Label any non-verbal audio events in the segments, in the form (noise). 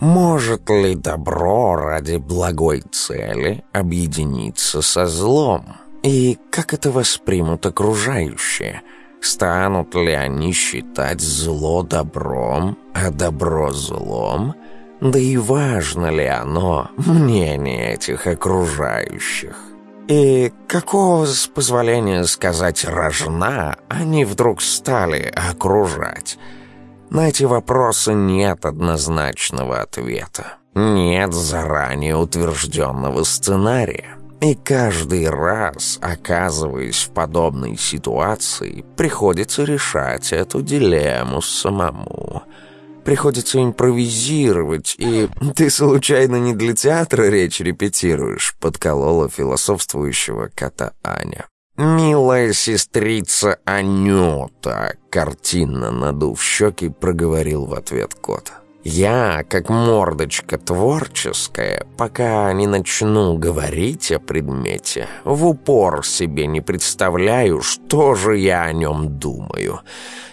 Может ли добро ради благой цели объединиться со злом? И как это воспримут окружающие? Станут ли они считать зло добром, а добро злом? Да и важно ли оно, мнение этих окружающих? И какого, с позволения сказать, рожна они вдруг стали окружать? На эти вопросы нет однозначного ответа. Нет заранее утвержденного сценария. И каждый раз, оказываясь в подобной ситуации, приходится решать эту дилемму самому. Приходится импровизировать, и... «Ты случайно не для театра речь репетируешь?» — подколола философствующего кота Аня. «Милая сестрица Анюта», — картинно надув щеки, проговорил в ответ кот. «Я, как мордочка творческая, пока не начну говорить о предмете, в упор себе не представляю, что же я о нем думаю.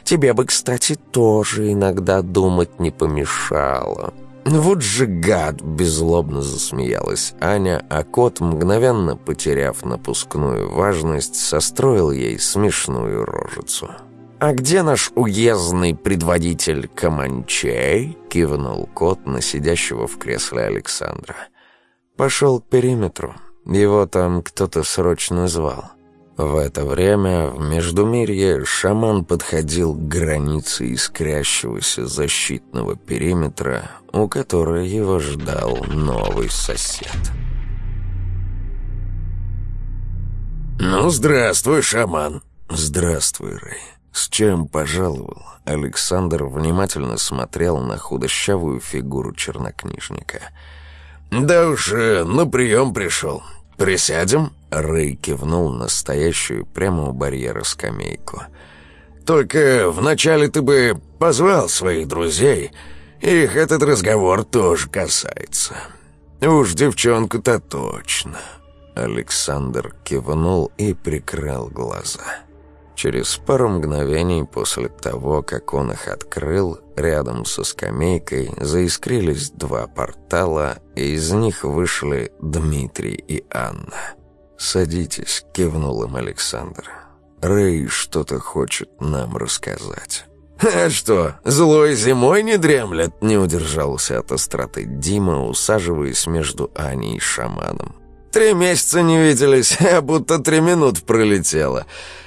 Тебе бы, кстати, тоже иногда думать не помешало». Ну «Вот же гад!» – беззлобно засмеялась Аня, а кот, мгновенно потеряв напускную важность, состроил ей смешную рожицу. «А где наш уездный предводитель Каманчей?» – кивнул кот на сидящего в кресле Александра. «Пошел к периметру. Его там кто-то срочно звал». В это время в Междумирье шаман подходил к границе искрящегося защитного периметра, у которой его ждал новый сосед. «Ну, здравствуй, шаман!» «Здравствуй, Рэй!» С чем пожаловал, Александр внимательно смотрел на худощавую фигуру чернокнижника. «Да уж, э, на прием пришел. Присядем?» Рэй кивнул настоящую прямо у барьера скамейку. «Только вначале ты бы позвал своих друзей. Их этот разговор тоже касается. Уж девчонку-то точно». Александр кивнул и прикрыл глаза. Через пару мгновений после того, как он их открыл, рядом со скамейкой заискрились два портала, и из них вышли Дмитрий и Анна. «Садитесь», — кивнул им Александр. «Рэй что-то хочет нам рассказать». «А что, злой зимой не дремлет?» — не удержался от остроты Дима, усаживаясь между Аней и шаманом. «Три месяца не виделись, (laughs) а будто три минут пролетело.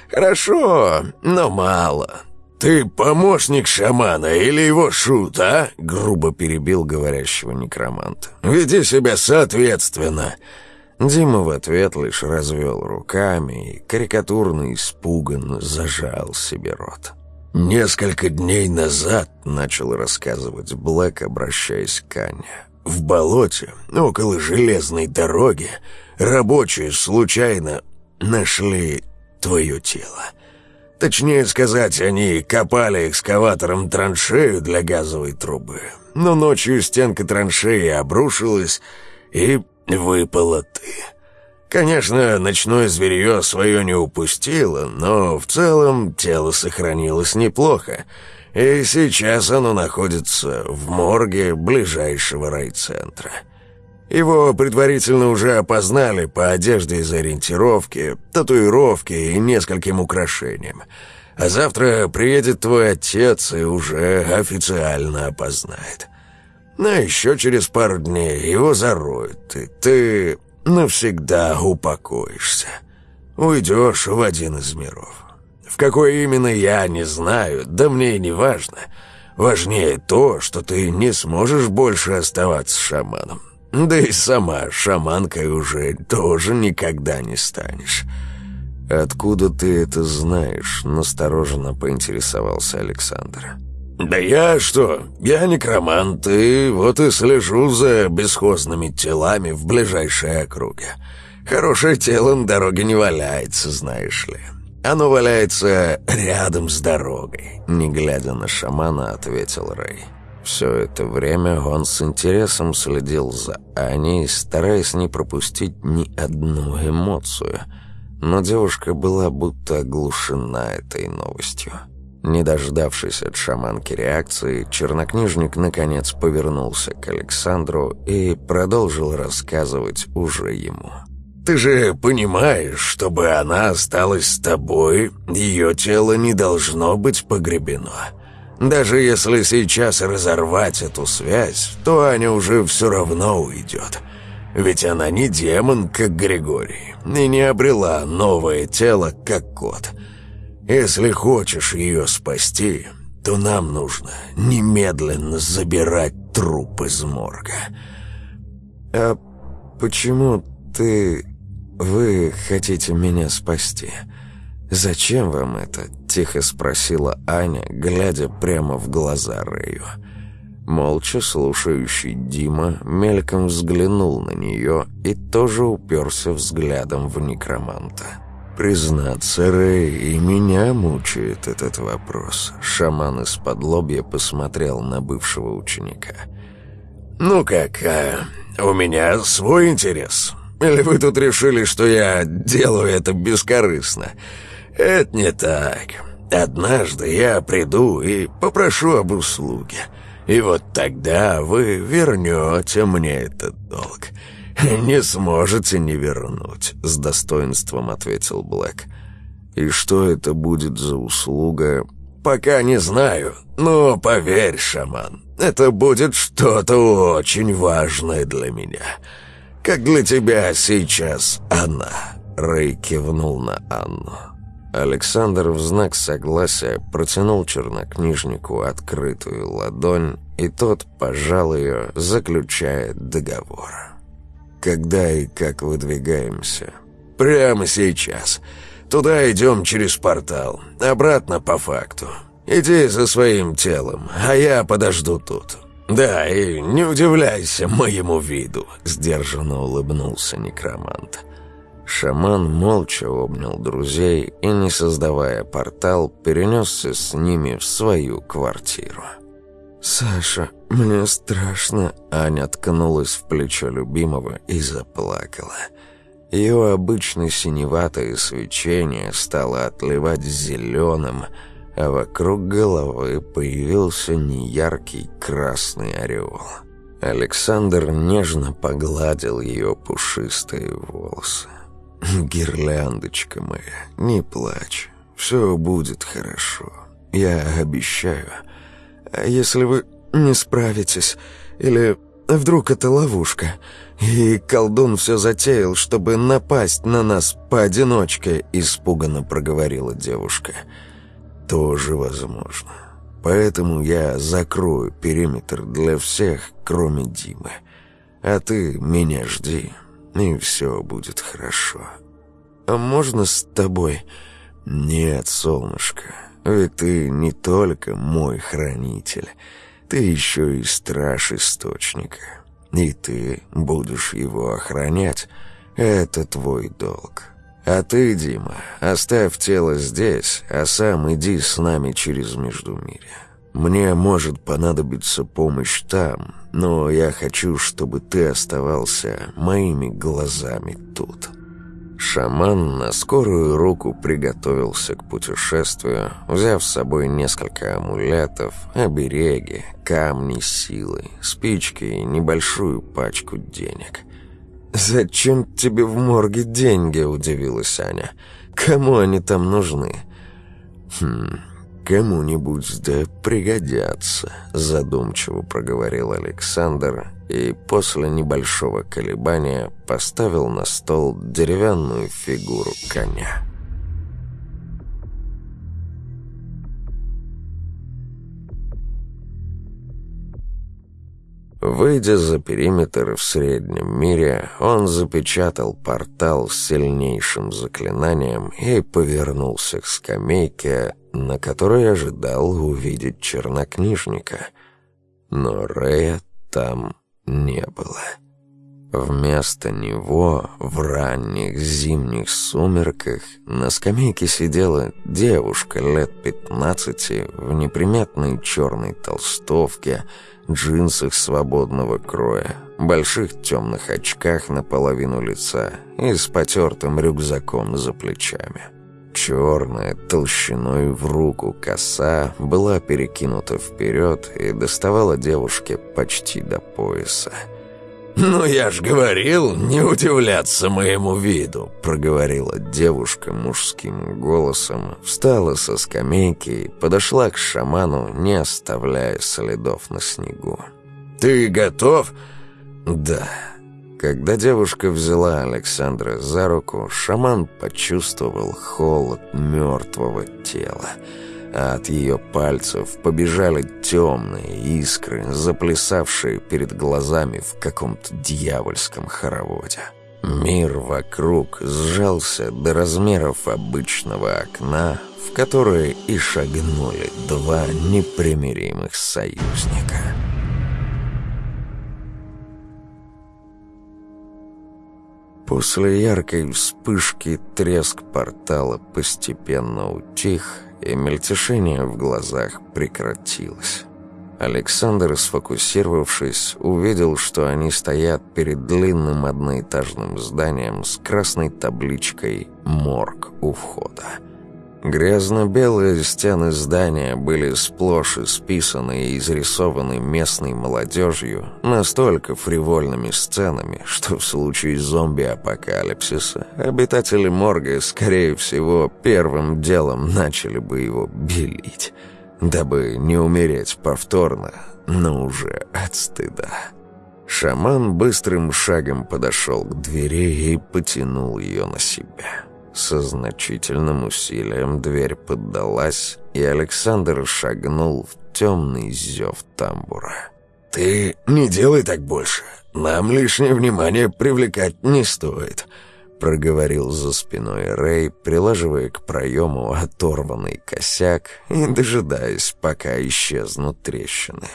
Хорошо, но мало». «Ты помощник шамана или его шут, а?» — грубо перебил говорящего некроманта. «Веди себя соответственно». Дима в ответ лишь развел руками и карикатурно испуганно зажал себе рот. «Несколько дней назад», — начал рассказывать Блэк, обращаясь к Анне, — «в болоте, около железной дороги, рабочие случайно нашли твое тело. Точнее сказать, они копали экскаватором траншею для газовой трубы, но ночью стенка траншеи обрушилась, и выпало ты. Конечно, ночное зверье свое не упустило, но в целом тело сохранилось неплохо, и сейчас оно находится в морге ближайшего райцентра. Его предварительно уже опознали по одежде из ориентировки, татуировке и нескольким украшениям. А завтра приедет твой отец и уже официально опознает. Ну, но еще через пару дней его зароют, и ты навсегда упокоишься. Уйдешь в один из миров. В какой именно я не знаю, да мне и не важно. Важнее то, что ты не сможешь больше оставаться шаманом. Да и сама шаманкой уже тоже никогда не станешь. «Откуда ты это знаешь?» – настороженно поинтересовался Александр. «Да я что? Я некромант, и вот и слежу за бесхозными телами в ближайшей округе. Хорошее тело на дороге не валяется, знаешь ли. Оно валяется рядом с дорогой», — не глядя на шамана, ответил Рэй. Все это время он с интересом следил за Аней, стараясь не пропустить ни одну эмоцию. Но девушка была будто оглушена этой новостью. Не дождавшись от шаманки реакции, чернокнижник наконец повернулся к Александру и продолжил рассказывать уже ему. «Ты же понимаешь, чтобы она осталась с тобой, ее тело не должно быть погребено. Даже если сейчас разорвать эту связь, то Аня уже все равно уйдет». Ведь она не демон, как Григорий, и не обрела новое тело, как кот – если хочешь ее спасти, то нам нужно немедленно забирать труп из морга». «А почему ты... вы хотите меня спасти? Зачем вам это?» – тихо спросила Аня, глядя прямо в глаза Рэю. Молча слушающий Дима мельком взглянул на нее и тоже уперся взглядом в некроманта. Признаться, Рэй, и меня мучает этот вопрос. Шаман из-под лобья посмотрел на бывшего ученика. «Ну как, а, у меня свой интерес. Или вы тут решили, что я делаю это бескорыстно? Это не так. Однажды я приду и попрошу об услуге. И вот тогда вы вернете мне этот долг». (laughs) «Не сможете не вернуть», — с достоинством ответил Блэк. «И что это будет за услуга?» «Пока не знаю, но поверь, шаман, это будет что-то очень важное для меня. Как для тебя сейчас она», — Рэй кивнул на Анну. Александр в знак согласия протянул чернокнижнику открытую ладонь, и тот пожал ее, заключая договор когда и как выдвигаемся. Прямо сейчас. Туда идем через портал, обратно по факту. Иди за своим телом, а я подожду тут. Да, и не удивляйся моему виду», — сдержанно улыбнулся некромант. Шаман молча обнял друзей и, не создавая портал, перенесся с ними в свою квартиру. «Саша, «Мне страшно», — Аня ткнулась в плечо любимого и заплакала. Ее обычное синеватое свечение стало отливать зеленым, а вокруг головы появился неяркий красный ореол. Александр нежно погладил ее пушистые волосы. «Гирляндочка моя, не плачь, все будет хорошо, я обещаю. А если вы не справитесь, или вдруг это ловушка, и колдун все затеял, чтобы напасть на нас поодиночке», — испуганно проговорила девушка. «Тоже возможно. Поэтому я закрою периметр для всех, кроме Димы. А ты меня жди, и все будет хорошо». «А можно с тобой?» «Нет, солнышко, ведь ты не только мой хранитель». Ты еще и страж источника. И ты будешь его охранять. Это твой долг. А ты, Дима, оставь тело здесь, а сам иди с нами через Междумирье. Мне может понадобиться помощь там, но я хочу, чтобы ты оставался моими глазами тут». Шаман на скорую руку приготовился к путешествию, взяв с собой несколько амулетов, обереги, камни силы, спички и небольшую пачку денег. «Зачем тебе в морге деньги?» – удивилась Аня. «Кому они там нужны?» «Хм, кому-нибудь да пригодятся», — задумчиво проговорил Александр и после небольшого колебания поставил на стол деревянную фигуру коня. Выйдя за периметр в среднем мире, он запечатал портал с сильнейшим заклинанием и повернулся к скамейке, на которой ожидал увидеть чернокнижника. Но Рэя там не было. Вместо него в ранних зимних сумерках на скамейке сидела девушка лет 15 в неприметной черной толстовке, джинсах свободного кроя, больших темных очках на половину лица и с потертым рюкзаком за плечами. Черная, толщиной в руку коса была перекинута вперед и доставала девушке почти до пояса. «Ну я ж говорил, не удивляться моему виду», — проговорила девушка мужским голосом, встала со скамейки и подошла к шаману, не оставляя следов на снегу. «Ты готов?» «Да», когда девушка взяла Александра за руку, шаман почувствовал холод мертвого тела, а от ее пальцев побежали темные искры, заплясавшие перед глазами в каком-то дьявольском хороводе. Мир вокруг сжался до размеров обычного окна, в которое и шагнули два непримиримых союзника. После яркой вспышки треск портала постепенно утих, и мельтешение в глазах прекратилось. Александр, сфокусировавшись, увидел, что они стоят перед длинным одноэтажным зданием с красной табличкой «Морг у входа». Грязно-белые стены здания были сплошь исписаны и изрисованы местной молодежью настолько фривольными сценами, что в случае зомби-апокалипсиса обитатели морга, скорее всего, первым делом начали бы его белить, дабы не умереть повторно, но уже от стыда. Шаман быстрым шагом подошел к двери и потянул ее на себя со значительным усилием дверь поддалась, и Александр шагнул в темный зев тамбура. «Ты не делай так больше. Нам лишнее внимание привлекать не стоит», — проговорил за спиной Рэй, прилаживая к проему оторванный косяк и дожидаясь, пока исчезнут трещины.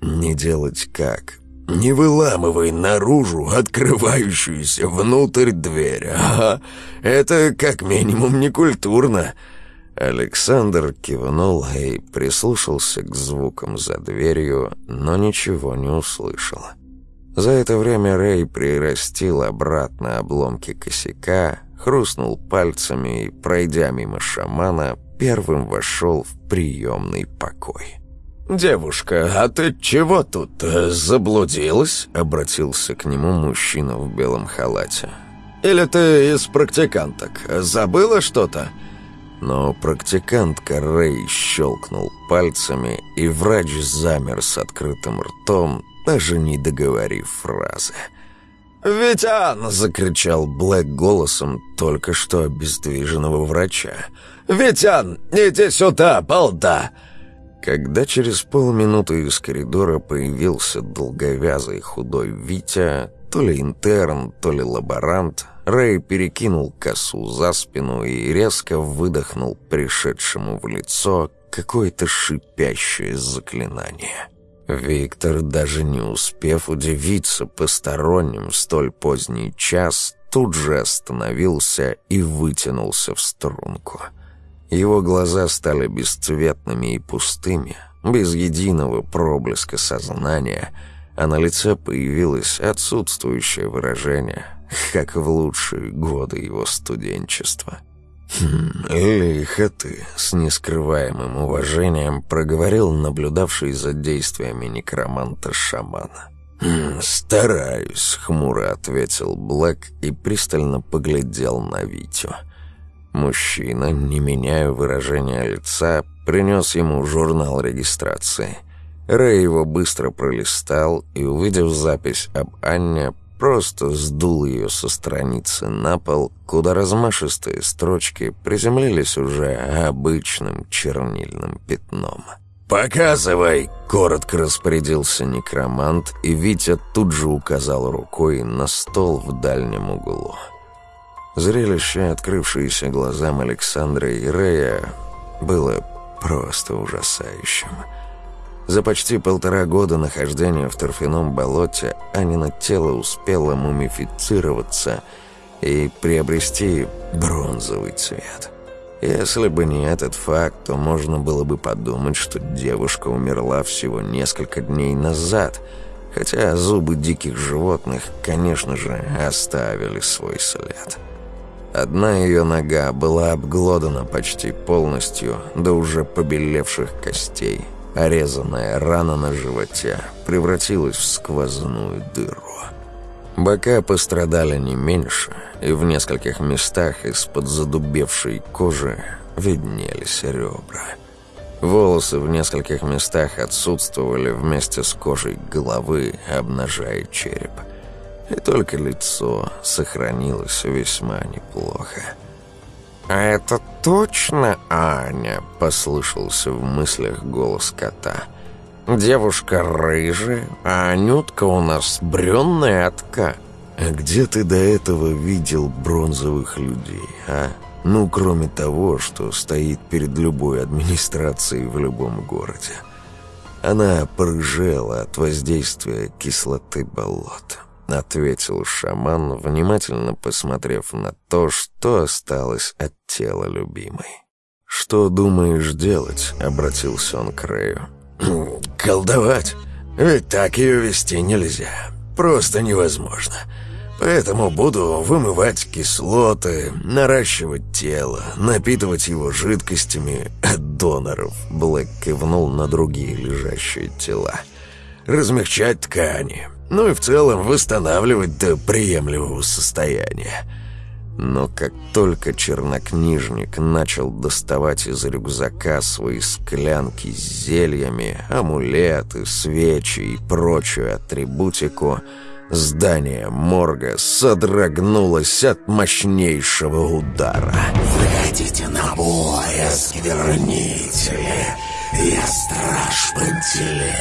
«Не делать как?» Не выламывай наружу открывающуюся внутрь дверь, а? Это как минимум не культурно. Александр кивнул и прислушался к звукам за дверью, но ничего не услышал. За это время Рэй прирастил обратно обломки косяка, хрустнул пальцами и, пройдя мимо шамана, первым вошел в приемный покой. «Девушка, а ты чего тут э, заблудилась?» — обратился к нему мужчина в белом халате. «Или ты из практиканток? Забыла что-то?» Но практикантка Рэй щелкнул пальцами, и врач замер с открытым ртом, даже не договорив фразы. «Витян!» — закричал Блэк голосом только что обездвиженного врача. «Витян, иди сюда, балда!» Когда через полминуты из коридора появился долговязый худой Витя, то ли интерн, то ли лаборант, Рэй перекинул косу за спину и резко выдохнул пришедшему в лицо какое-то шипящее заклинание. Виктор, даже не успев удивиться посторонним в столь поздний час, тут же остановился и вытянулся в струнку – его глаза стали бесцветными и пустыми, без единого проблеска сознания, а на лице появилось отсутствующее выражение, как в лучшие годы его студенчества. «Хм, лихо ты!» — с нескрываемым уважением проговорил наблюдавший за действиями некроманта-шамана. «Хм, «Стараюсь», — хмуро ответил Блэк и пристально поглядел на Витю. Мужчина, не меняя выражения лица, принес ему журнал регистрации. Рэй его быстро пролистал и, увидев запись об Анне, просто сдул ее со страницы на пол, куда размашистые строчки приземлились уже обычным чернильным пятном. «Показывай!» — коротко распорядился некромант, и Витя тут же указал рукой на стол в дальнем углу. Зрелище, открывшееся глазам Александра и Рея, было просто ужасающим. За почти полтора года нахождения в торфяном болоте Анина тело успело мумифицироваться и приобрести бронзовый цвет. Если бы не этот факт, то можно было бы подумать, что девушка умерла всего несколько дней назад, хотя зубы диких животных, конечно же, оставили свой след. Одна ее нога была обглодана почти полностью до уже побелевших костей. Орезанная рана на животе превратилась в сквозную дыру. Бока пострадали не меньше, и в нескольких местах из-под задубевшей кожи виднелись ребра. Волосы в нескольких местах отсутствовали вместе с кожей головы, обнажая череп – и только лицо сохранилось весьма неплохо. «А это точно Аня?» — послышался в мыслях голос кота. «Девушка рыжая, а Анютка у нас брюнетка». «А где ты до этого видел бронзовых людей, а? Ну, кроме того, что стоит перед любой администрацией в любом городе». Она порыжела от воздействия кислоты болота. — ответил шаман, внимательно посмотрев на то, что осталось от тела любимой. «Что думаешь делать?» — обратился он к Рэю. «Колдовать? Ведь так ее вести нельзя. Просто невозможно. Поэтому буду вымывать кислоты, наращивать тело, напитывать его жидкостями от доноров». Блэк кивнул на другие лежащие тела. «Размягчать ткани, ну и в целом восстанавливать до приемлемого состояния. Но как только чернокнижник начал доставать из рюкзака свои склянки с зельями, амулеты, свечи и прочую атрибутику, здание морга содрогнулось от мощнейшего удара. «Выходите на бой, осквернители!» Я страж Пантелей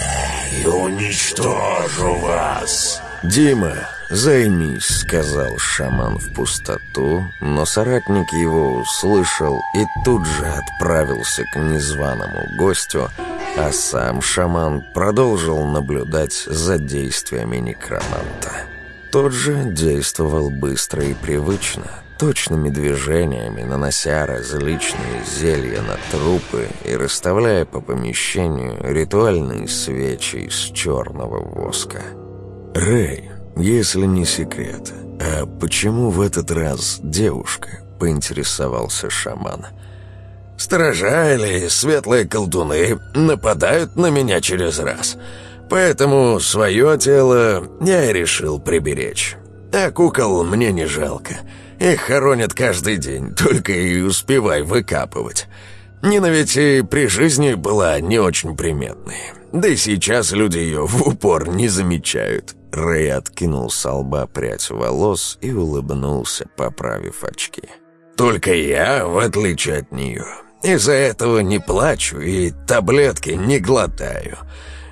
и уничтожу вас. Дима, займись, сказал шаман в пустоту, но соратник его услышал и тут же отправился к незваному гостю, а сам шаман продолжил наблюдать за действиями некроманта. Тот же действовал быстро и привычно, точными движениями нанося различные зелья на трупы и расставляя по помещению ритуальные свечи из черного воска. «Рэй, если не секрет, а почему в этот раз девушка?» — поинтересовался шаман. «Сторожа или светлые колдуны нападают на меня через раз, поэтому свое тело я и решил приберечь. А кукол мне не жалко». Их хоронят каждый день, только и успевай выкапывать. Ненависть и при жизни была не очень приметной. Да и сейчас люди ее в упор не замечают». Рэй откинул со лба прядь волос и улыбнулся, поправив очки. «Только я, в отличие от нее, из-за этого не плачу и таблетки не глотаю.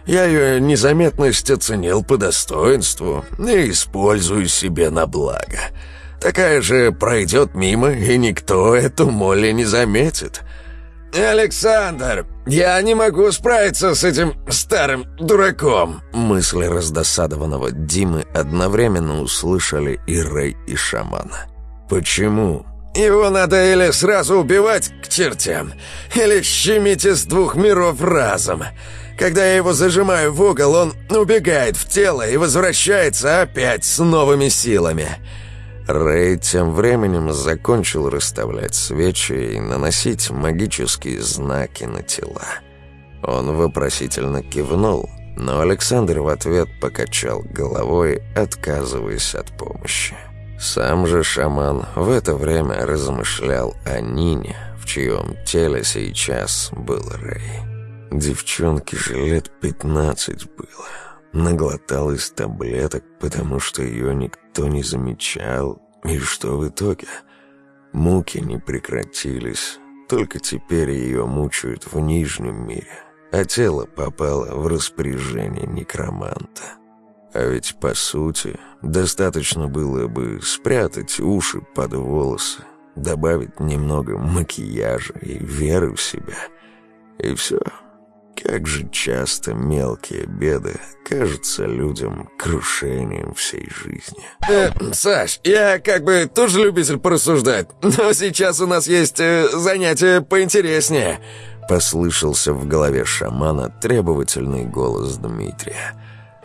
Я ее незаметность оценил по достоинству и использую себе на благо». Такая же пройдет мимо, и никто эту Молли не заметит. «Александр, я не могу справиться с этим старым дураком!» Мысли раздосадованного Димы одновременно услышали и Рэй, и шамана. «Почему?» Его надо или сразу убивать к чертям, или щемить из двух миров разом. Когда я его зажимаю в угол, он убегает в тело и возвращается опять с новыми силами. Рэй тем временем закончил расставлять свечи и наносить магические знаки на тела. Он вопросительно кивнул, но Александр в ответ покачал головой, отказываясь от помощи. Сам же шаман в это время размышлял о Нине, в чьем теле сейчас был Рэй. Девчонке же лет 15 было наглоталась таблеток, потому что ее никто не замечал. И что в итоге? Муки не прекратились, только теперь ее мучают в Нижнем мире, а тело попало в распоряжение некроманта. А ведь, по сути, достаточно было бы спрятать уши под волосы, добавить немного макияжа и веры в себя, и все — как же часто мелкие беды кажутся людям крушением всей жизни. Э, Саш, я как бы тоже любитель порассуждать, но сейчас у нас есть э, занятие поинтереснее. Послышался в голове шамана требовательный голос Дмитрия.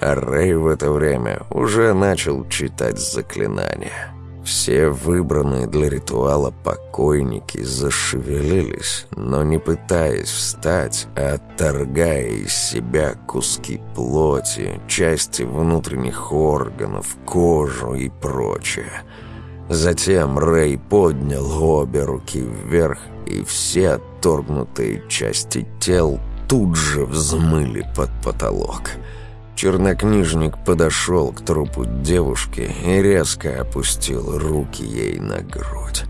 А Рэй в это время уже начал читать заклинания. Все выбранные для ритуала покойники зашевелились, но не пытаясь встать, а отторгая из себя куски плоти, части внутренних органов, кожу и прочее. Затем Рэй поднял обе руки вверх, и все отторгнутые части тел тут же взмыли под потолок – Чернокнижник подошел к трупу девушки и резко опустил руки ей на грудь.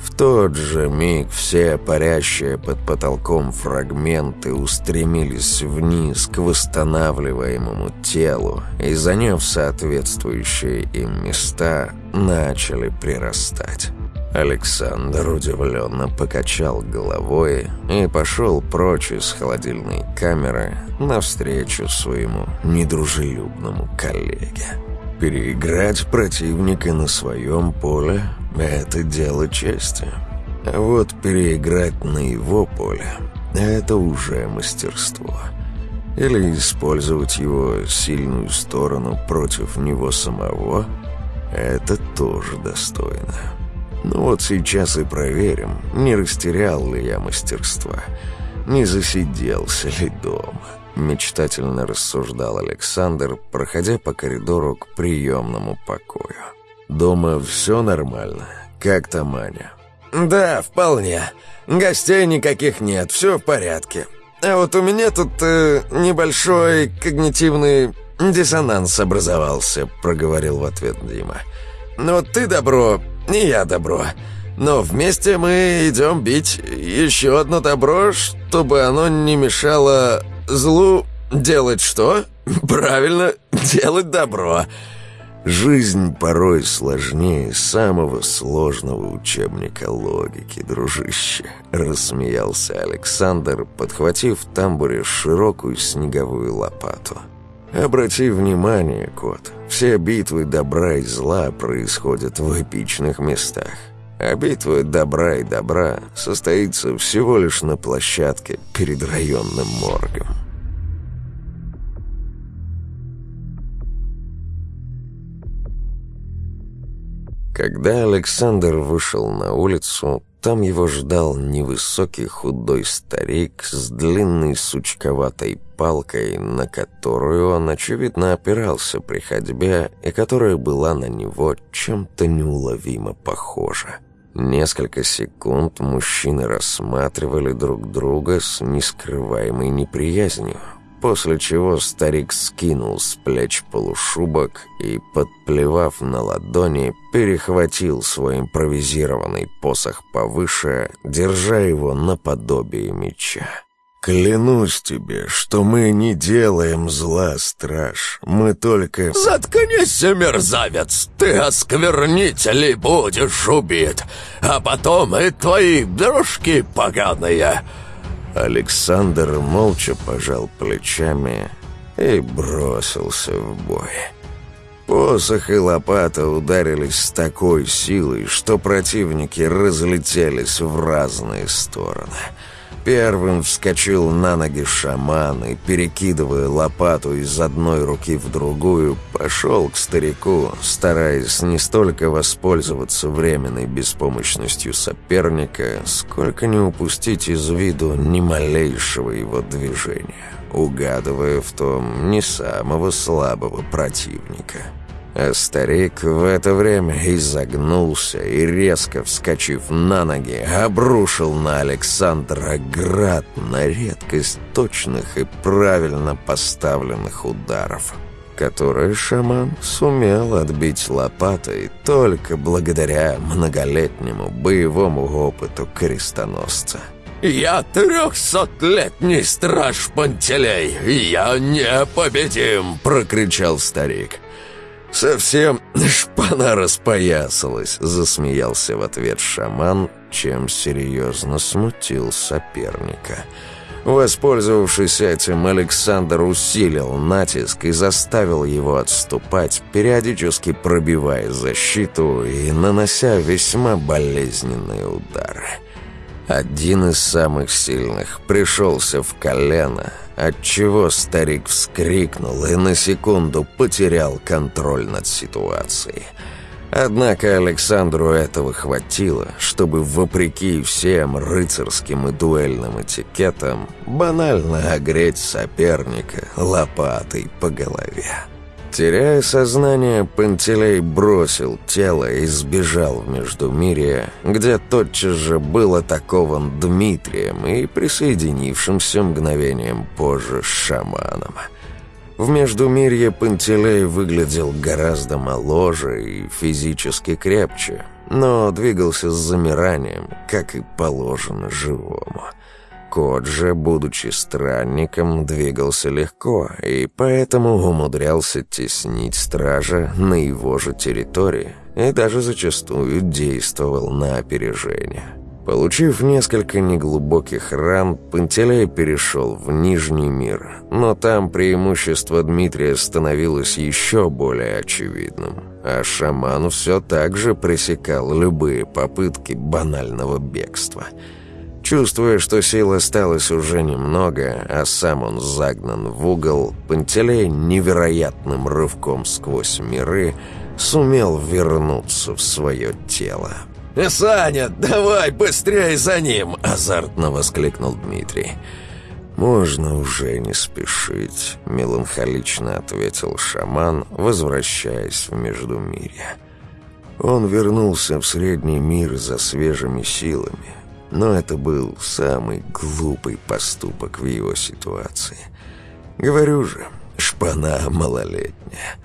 В тот же миг все парящие под потолком фрагменты устремились вниз к восстанавливаемому телу и, заняв соответствующие им места, начали прирастать. Александр удивленно покачал головой и пошел прочь из холодильной камеры навстречу своему недружелюбному коллеге. Переиграть противника на своем поле – это дело чести. А вот переиграть на его поле – это уже мастерство. Или использовать его сильную сторону против него самого – это тоже достойно. Ну вот сейчас и проверим, не растерял ли я мастерство, не засиделся ли дома. Мечтательно рассуждал Александр, проходя по коридору к приемному покою. «Дома все нормально? Как там Аня?» «Да, вполне. Гостей никаких нет, все в порядке. А вот у меня тут э, небольшой когнитивный диссонанс образовался», — проговорил в ответ Дима. «Дима». «Ну ты добро, не я добро. Но вместе мы идем бить еще одно добро, чтобы оно не мешало злу делать что? (laughs) Правильно, делать добро». Жизнь порой сложнее самого сложного учебника логики, дружище», — рассмеялся Александр, подхватив в тамбуре широкую снеговую лопату. Обрати внимание, кот, все битвы добра и зла происходят в эпичных местах. А битва добра и добра состоится всего лишь на площадке перед районным моргом. Когда Александр вышел на улицу, там его ждал невысокий худой старик с длинной сучковатой палкой, на которую он, очевидно, опирался при ходьбе, и которая была на него чем-то неуловимо похожа. Несколько секунд мужчины рассматривали друг друга с нескрываемой неприязнью после чего старик скинул с плеч полушубок и, подплевав на ладони, перехватил свой импровизированный посох повыше, держа его наподобие меча. «Клянусь тебе, что мы не делаем зла, страж. Мы только...» «Заткнись, мерзавец! Ты осквернителей будешь убит, а потом и твои дружки поганые!» Александр молча пожал плечами и бросился в бой. Посох и лопата ударились с такой силой, что противники разлетелись в разные стороны – Первым вскочил на ноги шаман и, перекидывая лопату из одной руки в другую, пошел к старику, стараясь не столько воспользоваться временной беспомощностью соперника, сколько не упустить из виду ни малейшего его движения, угадывая в том не самого слабого противника. А старик в это время изогнулся и, резко вскочив на ноги, обрушил на Александра град на редкость точных и правильно поставленных ударов, которые шаман сумел отбить лопатой только благодаря многолетнему боевому опыту крестоносца. «Я трехсотлетний страж Пантелей! Я непобедим!» — прокричал старик. «Совсем (laughs) шпана распоясалась», — засмеялся в ответ шаман, чем серьезно смутил соперника. Воспользовавшись этим, Александр усилил натиск и заставил его отступать, периодически пробивая защиту и нанося весьма болезненные удары. Один из самых сильных пришелся в колено — отчего старик вскрикнул и на секунду потерял контроль над ситуацией. Однако Александру этого хватило, чтобы, вопреки всем рыцарским и дуэльным этикетам, банально огреть соперника лопатой по голове. Теряя сознание, Пантелей бросил тело и сбежал в Междумирье, где тотчас же был атакован Дмитрием и присоединившимся мгновением позже шаманом. В Междумирье Пантелей выглядел гораздо моложе и физически крепче, но двигался с замиранием, как и положено живому. Коджа, будучи странником, двигался легко и поэтому умудрялся теснить стража на его же территории и даже зачастую действовал на опережение. Получив несколько неглубоких ран, Пантелей перешел в Нижний мир, но там преимущество Дмитрия становилось еще более очевидным, а шаман все так же пресекал любые попытки банального бегства – Чувствуя, что сил осталось уже немного, а сам он загнан в угол, Пантелей невероятным рывком сквозь миры сумел вернуться в свое тело. «Э, «Саня, давай быстрее за ним!» – азартно воскликнул Дмитрий. «Можно уже не спешить», — меланхолично ответил шаман, возвращаясь в Междумирье. Он вернулся в Средний мир за свежими силами но это был самый глупый поступок в его ситуации. Говорю же, шпана малолетняя.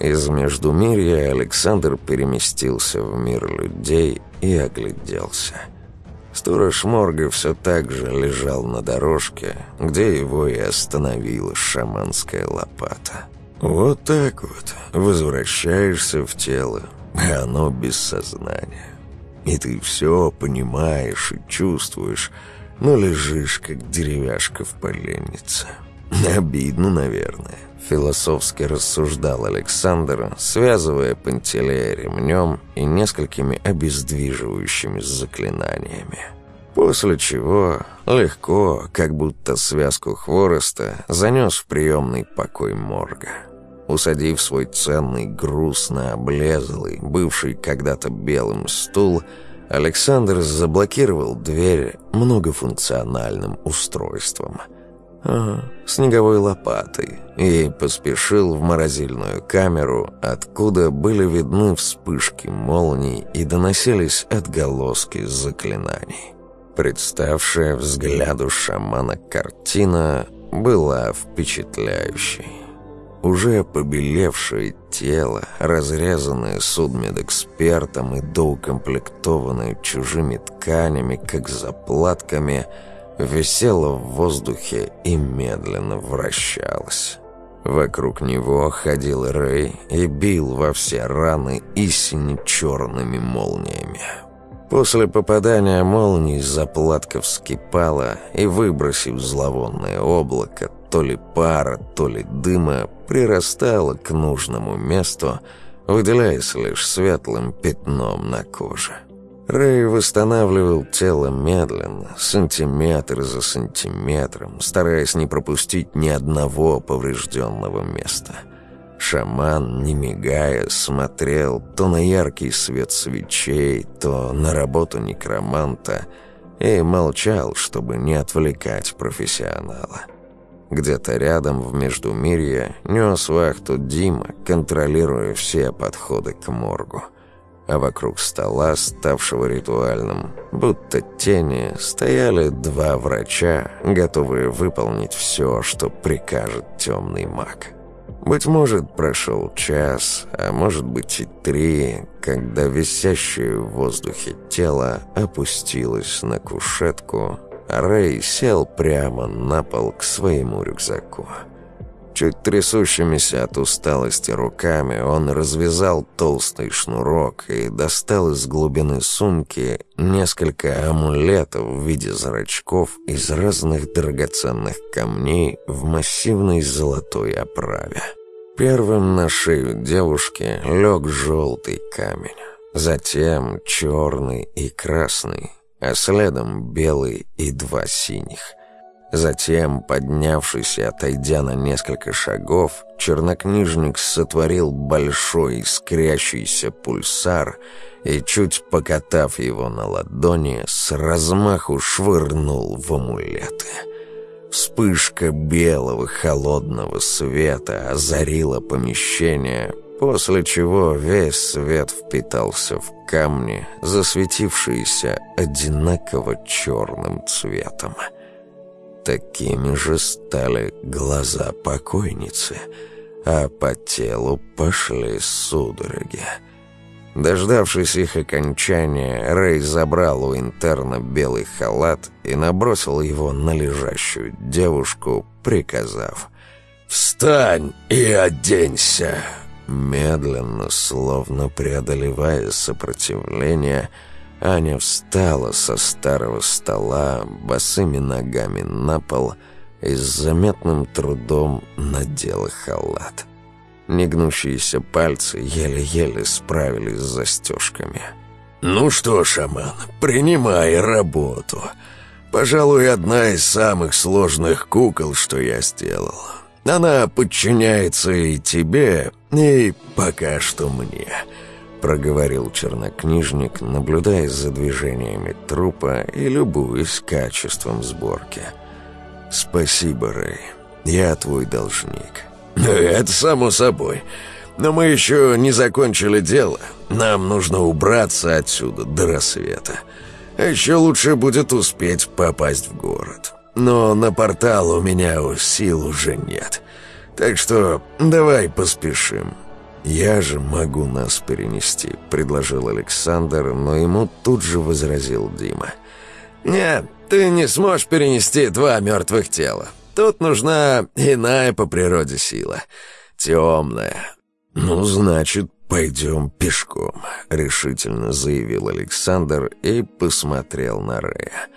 Из Междумирья Александр переместился в мир людей и огляделся. Сторож морга все так же лежал на дорожке, где его и остановила шаманская лопата. Вот так вот возвращаешься в тело, а оно без сознания. И ты все понимаешь и чувствуешь, но лежишь, как деревяшка в поленнице. Обидно, наверное. Философски рассуждал Александр, связывая Пантелея ремнем и несколькими обездвиживающими заклинаниями. После чего легко, как будто связку хвороста, занес в приемный покой морга. Усадив свой ценный, грустно облезлый, бывший когда-то белым стул, Александр заблокировал дверь многофункциональным устройством. Ага, снеговой лопатой. И поспешил в морозильную камеру, откуда были видны вспышки молний и доносились отголоски заклинаний. Представшая взгляду шамана картина была впечатляющей. Уже побелевшее тело, разрезанное судмедэкспертом и доукомплектованное чужими тканями, как заплатками, висело в воздухе и медленно вращалось. Вокруг него ходил Рэй и бил во все раны и сине-черными молниями. После попадания молнии заплатка вскипала и, выбросив зловонное облако, то ли пара, то ли дыма прирастала к нужному месту, выделяясь лишь светлым пятном на коже. Рэй восстанавливал тело медленно, сантиметр за сантиметром, стараясь не пропустить ни одного поврежденного места. Шаман, не мигая, смотрел то на яркий свет свечей, то на работу некроманта и молчал, чтобы не отвлекать профессионала. Где-то рядом, в Междумирье, нес вахту Дима, контролируя все подходы к моргу. А вокруг стола, ставшего ритуальным, будто тени, стояли два врача, готовые выполнить все, что прикажет темный маг. Быть может, прошел час, а может быть и три, когда висящее в воздухе тело опустилось на кушетку, Рэй сел прямо на пол к своему рюкзаку. Чуть трясущимися от усталости руками он развязал толстый шнурок и достал из глубины сумки несколько амулетов в виде зрачков из разных драгоценных камней в массивной золотой оправе. Первым на шею девушки лег желтый камень, затем черный и красный – а следом белый и два синих. Затем, поднявшись и отойдя на несколько шагов, чернокнижник сотворил большой искрящийся пульсар и, чуть покатав его на ладони, с размаху швырнул в амулеты. Вспышка белого холодного света озарила помещение, после чего весь свет впитался в камни, засветившиеся одинаково черным цветом. Такими же стали глаза покойницы, а по телу пошли судороги. Дождавшись их окончания, Рэй забрал у интерна белый халат и набросил его на лежащую девушку, приказав «Встань и оденься!» Медленно, словно преодолевая сопротивление, Аня встала со старого стола, босыми ногами на пол и с заметным трудом надела халат. Негнущиеся пальцы еле-еле справились с застежками. «Ну что, шаман, принимай работу. Пожалуй, одна из самых сложных кукол, что я сделала. Она подчиняется и тебе, и пока что мне», — проговорил чернокнижник, наблюдая за движениями трупа и любуясь качеством сборки. «Спасибо, Рэй. Я твой должник». «Ну, «Это само собой. Но мы еще не закончили дело. Нам нужно убраться отсюда до рассвета. А еще лучше будет успеть попасть в город» но на портал у меня сил уже нет. Так что давай поспешим». «Я же могу нас перенести», — предложил Александр, но ему тут же возразил Дима. «Нет, ты не сможешь перенести два мертвых тела. Тут нужна иная по природе сила. Темная». «Ну, значит, пойдем пешком», — решительно заявил Александр и посмотрел на Рея.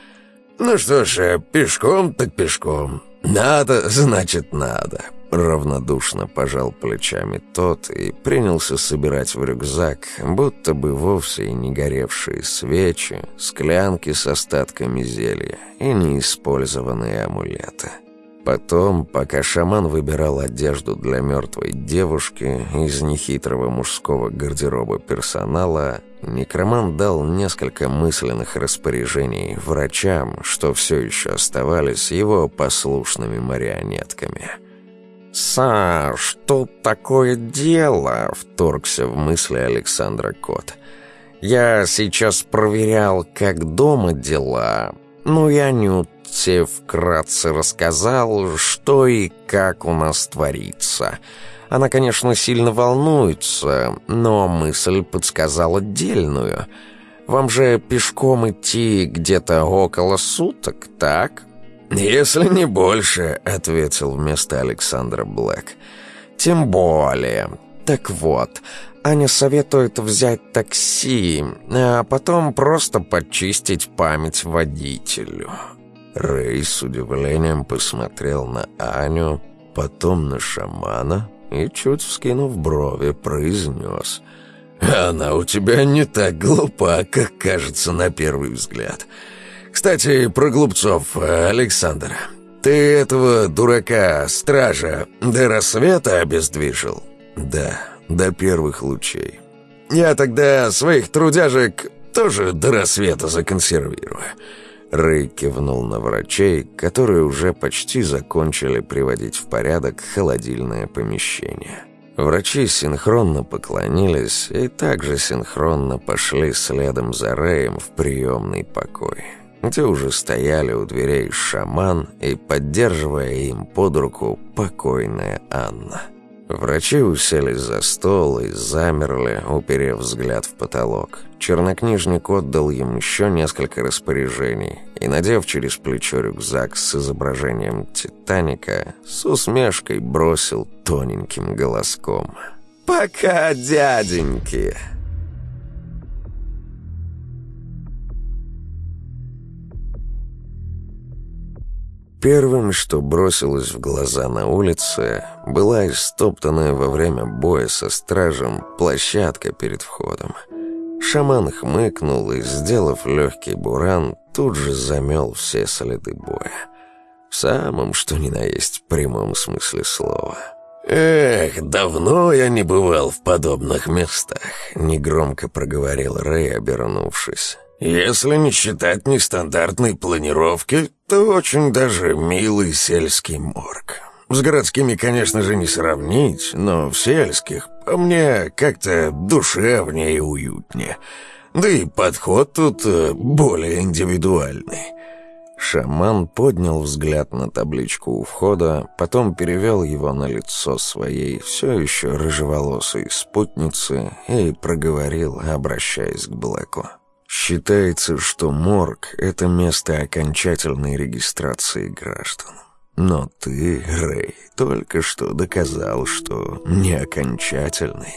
«Ну что ж, э, пешком так пешком. Надо, значит, надо». Равнодушно пожал плечами тот и принялся собирать в рюкзак, будто бы вовсе и не горевшие свечи, склянки с остатками зелья и неиспользованные амулеты. Потом, пока шаман выбирал одежду для мертвой девушки из нехитрого мужского гардероба персонала, некромант дал несколько мысленных распоряжений врачам, что все еще оставались его послушными марионетками. «Саш, что такое дело!» — вторгся в мысли Александра Кот. «Я сейчас проверял, как дома дела, но я не уточнял Лотти вкратце рассказал, что и как у нас творится. Она, конечно, сильно волнуется, но мысль подсказала отдельную. «Вам же пешком идти где-то около суток, так?» «Если не больше», — ответил вместо Александра Блэк. «Тем более. Так вот, Аня советует взять такси, а потом просто подчистить память водителю. Рэй с удивлением посмотрел на Аню, потом на шамана и, чуть вскинув брови, произнес «Она у тебя не так глупа, как кажется на первый взгляд. Кстати, про глупцов, э, Александр, ты этого дурака, стража, до рассвета обездвижил?» «Да, до первых лучей. Я тогда своих трудяжек тоже до рассвета законсервирую». Рэй кивнул на врачей, которые уже почти закончили приводить в порядок холодильное помещение. Врачи синхронно поклонились и также синхронно пошли следом за Рэем в приемный покой, где уже стояли у дверей шаман и, поддерживая им под руку, покойная Анна. Врачи уселись за стол и замерли, уперев взгляд в потолок. Чернокнижник отдал им еще несколько распоряжений и, надев через плечо рюкзак с изображением Титаника, с усмешкой бросил тоненьким голоском. «Пока, дяденьки!» Первым, что бросилось в глаза на улице, была истоптанная во время боя со стражем площадка перед входом. Шаман хмыкнул и, сделав легкий буран, тут же замел все следы боя. В самом, что ни на есть, прямом смысле слова. «Эх, давно я не бывал в подобных местах», — негромко проговорил Рэй, обернувшись. Если не считать нестандартной планировки, то очень даже милый сельский морг. С городскими, конечно же, не сравнить, но в сельских, по мне, как-то душевнее и уютнее. Да и подход тут э, более индивидуальный. Шаман поднял взгляд на табличку у входа, потом перевел его на лицо своей все еще рыжеволосой спутницы и проговорил, обращаясь к Блэку. Считается, что морг — это место окончательной регистрации граждан. Но ты, Рэй, только что доказал, что не окончательный.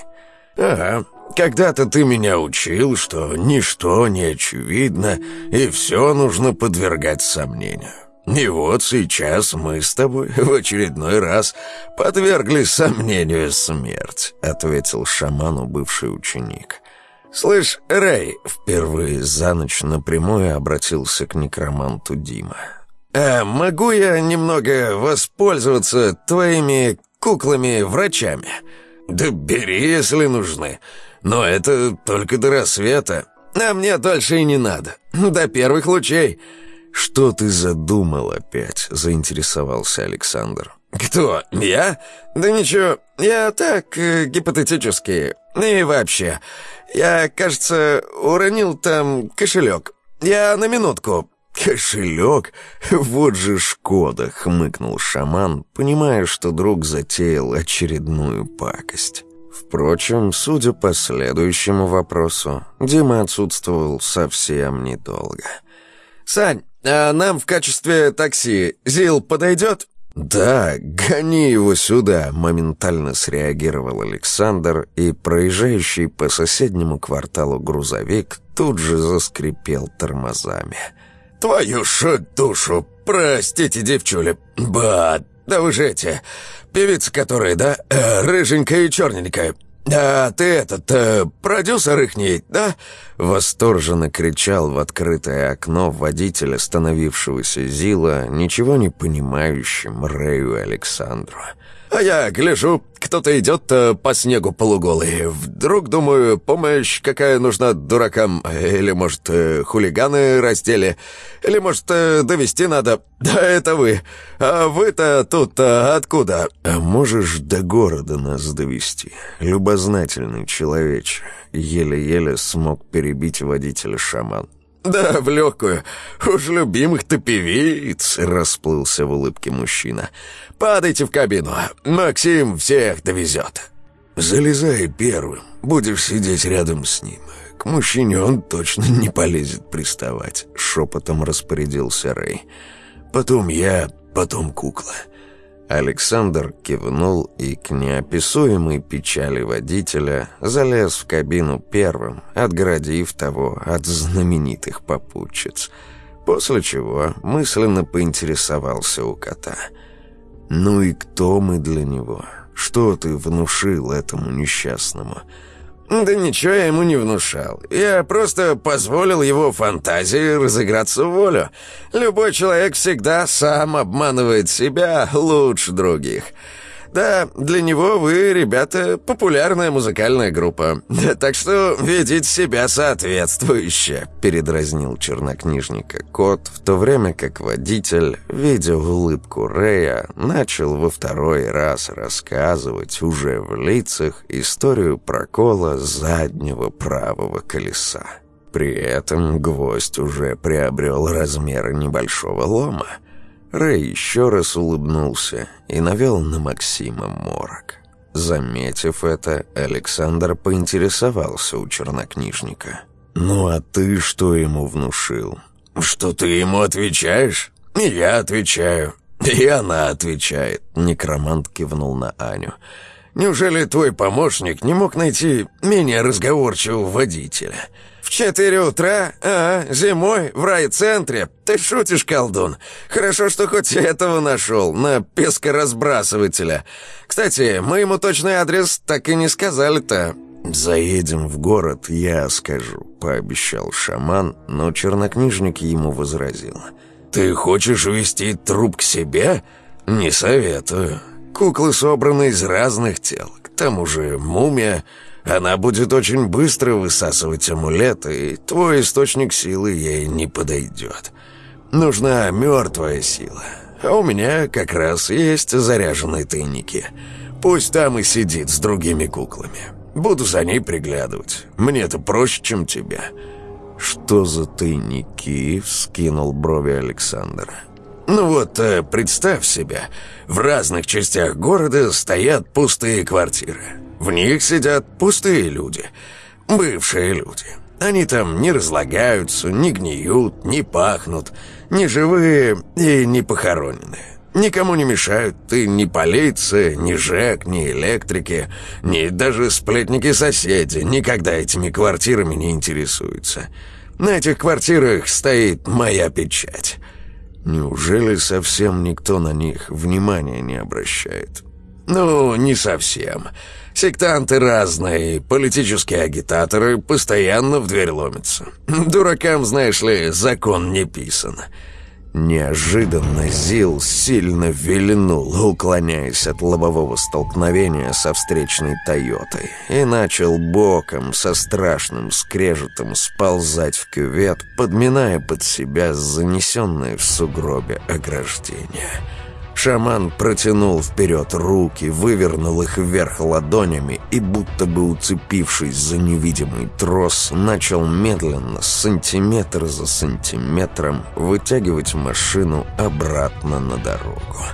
«Ага, когда-то ты меня учил, что ничто не очевидно, и все нужно подвергать сомнению. И вот сейчас мы с тобой (laughs) в очередной раз подвергли сомнению смерть», — ответил шаману бывший ученик. «Слышь, Рэй!» — впервые за ночь напрямую обратился к некроманту Дима. «А могу я немного воспользоваться твоими куклами-врачами?» «Да бери, если нужны. Но это только до рассвета. А мне дальше и не надо. До первых лучей». «Что ты задумал опять?» — заинтересовался Александр. «Кто? Я? Да ничего, я так, э, гипотетически. И вообще, я, кажется, уронил там кошелек. Я на минутку». «Кошелек? Вот же Шкода!» — хмыкнул шаман, понимая, что друг затеял очередную пакость. Впрочем, судя по следующему вопросу, Дима отсутствовал совсем недолго. «Сань, а нам в качестве такси Зил подойдет?» «Да, гони его сюда!» — моментально среагировал Александр, и проезжающий по соседнему кварталу грузовик тут же заскрипел тормозами. «Твою шут душу! Простите, девчуля! Ба, да вы же эти! Певицы которые, да? Э, рыженькая и черненькая! «А ты этот, э, продюсер ихний, да?» Восторженно кричал в открытое окно водителя, становившегося Зила, ничего не понимающим Рэю «Александру». А я гляжу, кто-то идет э, по снегу полуголый. Вдруг, думаю, помощь какая нужна дуракам. Или, может, э, хулиганы раздели. Или, может, э, довести надо. Да это вы. А вы-то тут откуда? А можешь до города нас довести, Любознательный человече. Еле-еле смог перебить водитель шаман. «Да, в легкую. Уж любимых-то певиц!» — расплылся в улыбке мужчина. «Падайте в кабину. Максим всех довезет». «Залезай первым. Будешь сидеть рядом с ним. К мужчине он точно не полезет приставать», — шепотом распорядился Рэй. «Потом я, потом кукла». Александр кивнул и к неописуемой печали водителя залез в кабину первым, отгородив того от знаменитых попутчиц, после чего мысленно поинтересовался у кота. «Ну и кто мы для него? Что ты внушил этому несчастному?» «Да ничего я ему не внушал. Я просто позволил его фантазии разыграться в волю. Любой человек всегда сам обманывает себя лучше других». Да, для него вы, ребята, популярная музыкальная группа. (laughs) Так что ведите себя соответствующе», — передразнил чернокнижника кот, в то время как водитель, видя улыбку Рэя, начал во второй раз рассказывать уже в лицах историю прокола заднего правого колеса. При этом гвоздь уже приобрел размеры небольшого лома — Рэй еще раз улыбнулся и навел на Максима морок. Заметив это, Александр поинтересовался у чернокнижника. «Ну а ты что ему внушил?» «Что ты ему отвечаешь?» «Я отвечаю. И она отвечает», — некромант кивнул на Аню. «Неужели твой помощник не мог найти менее разговорчивого водителя?» Четыре утра? А, зимой? В райцентре? Ты шутишь, колдун? Хорошо, что хоть этого нашел, на пескоразбрасывателя. Кстати, мы ему точный адрес так и не сказали-то». «Заедем в город, я скажу», — пообещал шаман, но чернокнижник ему возразил. «Ты хочешь вести труп к себе? Не советую. Куклы собраны из разных тел, к тому же мумия...» Она будет очень быстро высасывать амулет, и твой источник силы ей не подойдет. Нужна мертвая сила. А у меня как раз есть заряженные тайники. Пусть там и сидит с другими куклами. Буду за ней приглядывать. мне это проще, чем тебе. «Что за тайники?» — вскинул брови Александр. «Ну вот, э, представь себе, в разных частях города стоят пустые квартиры. В них сидят пустые люди, бывшие люди. Они там не разлагаются, не гниют, не пахнут, не живые и не похороненные. Никому не мешают ты ни полиция, ни ЖЭК, ни электрики, ни даже сплетники-соседи никогда этими квартирами не интересуются. На этих квартирах стоит моя печать. Неужели совсем никто на них внимания не обращает? Ну, не совсем. Сектанты разные, политические агитаторы постоянно в дверь ломятся. (clears throat) Дуракам, знаешь ли, закон не писан». Неожиданно Зил сильно вильнул, уклоняясь от лобового столкновения со встречной «Тойотой», и начал боком со страшным скрежетом сползать в кювет, подминая под себя занесенное в сугробе ограждение. Шаман протянул вперед руки, вывернул их вверх ладонями и, будто бы уцепившись за невидимый трос, начал медленно, сантиметр за сантиметром, вытягивать машину обратно на дорогу.